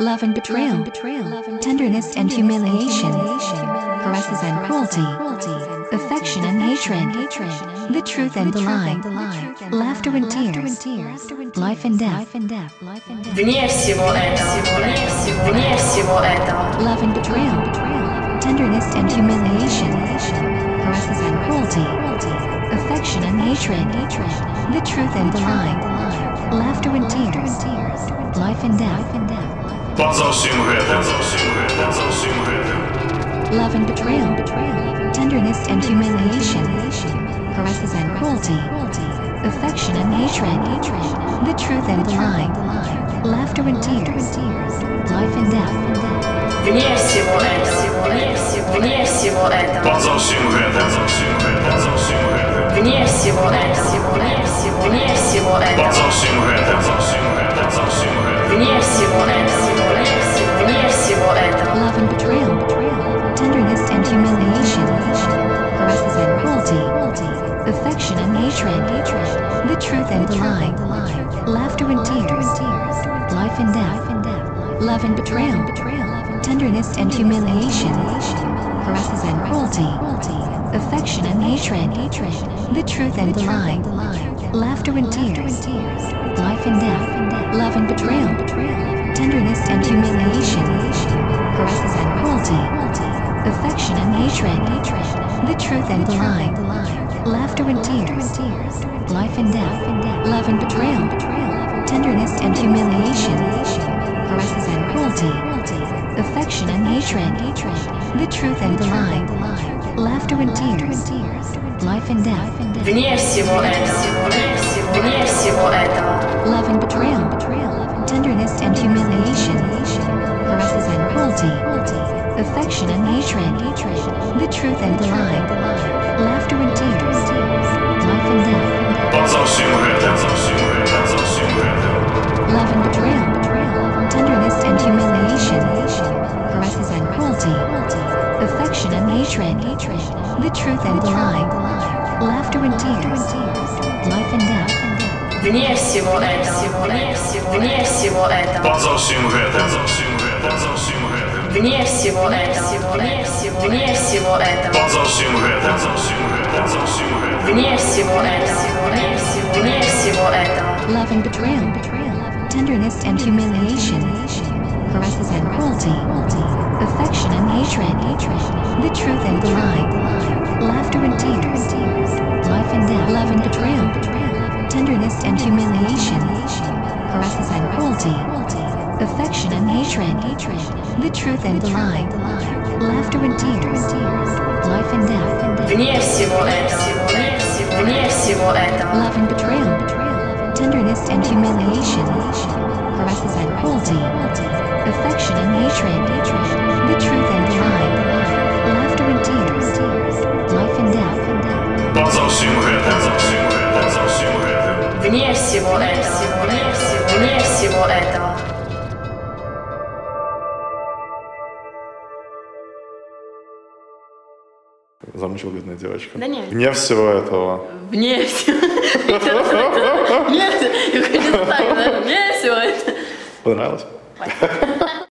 love and betrayal, tenderness and humiliation, caresses and cruelty, affection and hatred, the truth and the lie, laughter and tears, life and death, Вне всего этого, вне всего этого, love and betrayal, tenderness and humiliation, caresses and cruelty, affection and hatred, the truth and the lie, laughter and tears, life and death, Поза всім гэтым, поза всім гэтым. love and betrayal, tenderness and humiliation, caresses and cruelty, affection and hatred, the truth and the lie, laughter and tears, life and death, вне всего этого, вне всего, вне всего этого, Поза всім гэтым, Hatred, the truth and the lie, laughter and tears, life and death, love and betrayal, tenderness and humiliation, caresses and cruelty, affection and hatred, the truth and the lie, laughter and tears, life and death, love and betrayal, tenderness and humiliation, caresses and cruelty, affection and hatred, the truth and the lie, laughter and tears, life and death, love and betrayal, tenderness and humiliation, caresses and cruelty, affection and hatred, the truth and the lie, laughter and tears, life and death, вне всего этого, вне всего, вне всего этого, love and betrayal, tenderness and humiliation, caresses and cruelty, affection and hatred, the truth and the lie, hatred, the truth and the lie, laughter and tears, life and death, вне всего этого, вне всего, вне всего этого, Поза всім гэтым, поза всім гэтым, поза всім гэтым. вне всего этого, вне всего, вне всего этого, Поза всім гэтым, поза всім гэтым, поза всім гэтым. вне всего этого, вне всего, вне всего этого, love and betrayal, tenderness and humiliation, caresses and cruelty, affection and hatred, the truth and the lie, laughter and tears, life and death, love and betrayal, tenderness and humiliation, caresses and cruelty, affection and hatred, the truth and the lie, laughter and tears, life and death, вне всего этого, вне всего, вне всего этого, love and betrayal, tenderness and humiliation, caresses and cruelty, affection and hatred, Поза всім гэтым, поза всім гэтым, поза всім гэтым. вне всего этого, вне всего, вне всего этого. Замучил, бедная девочка. Да нет. Вне всего этого. Вне всего. Вне всего. Я хочу так, да? Вне всего. Понравилось?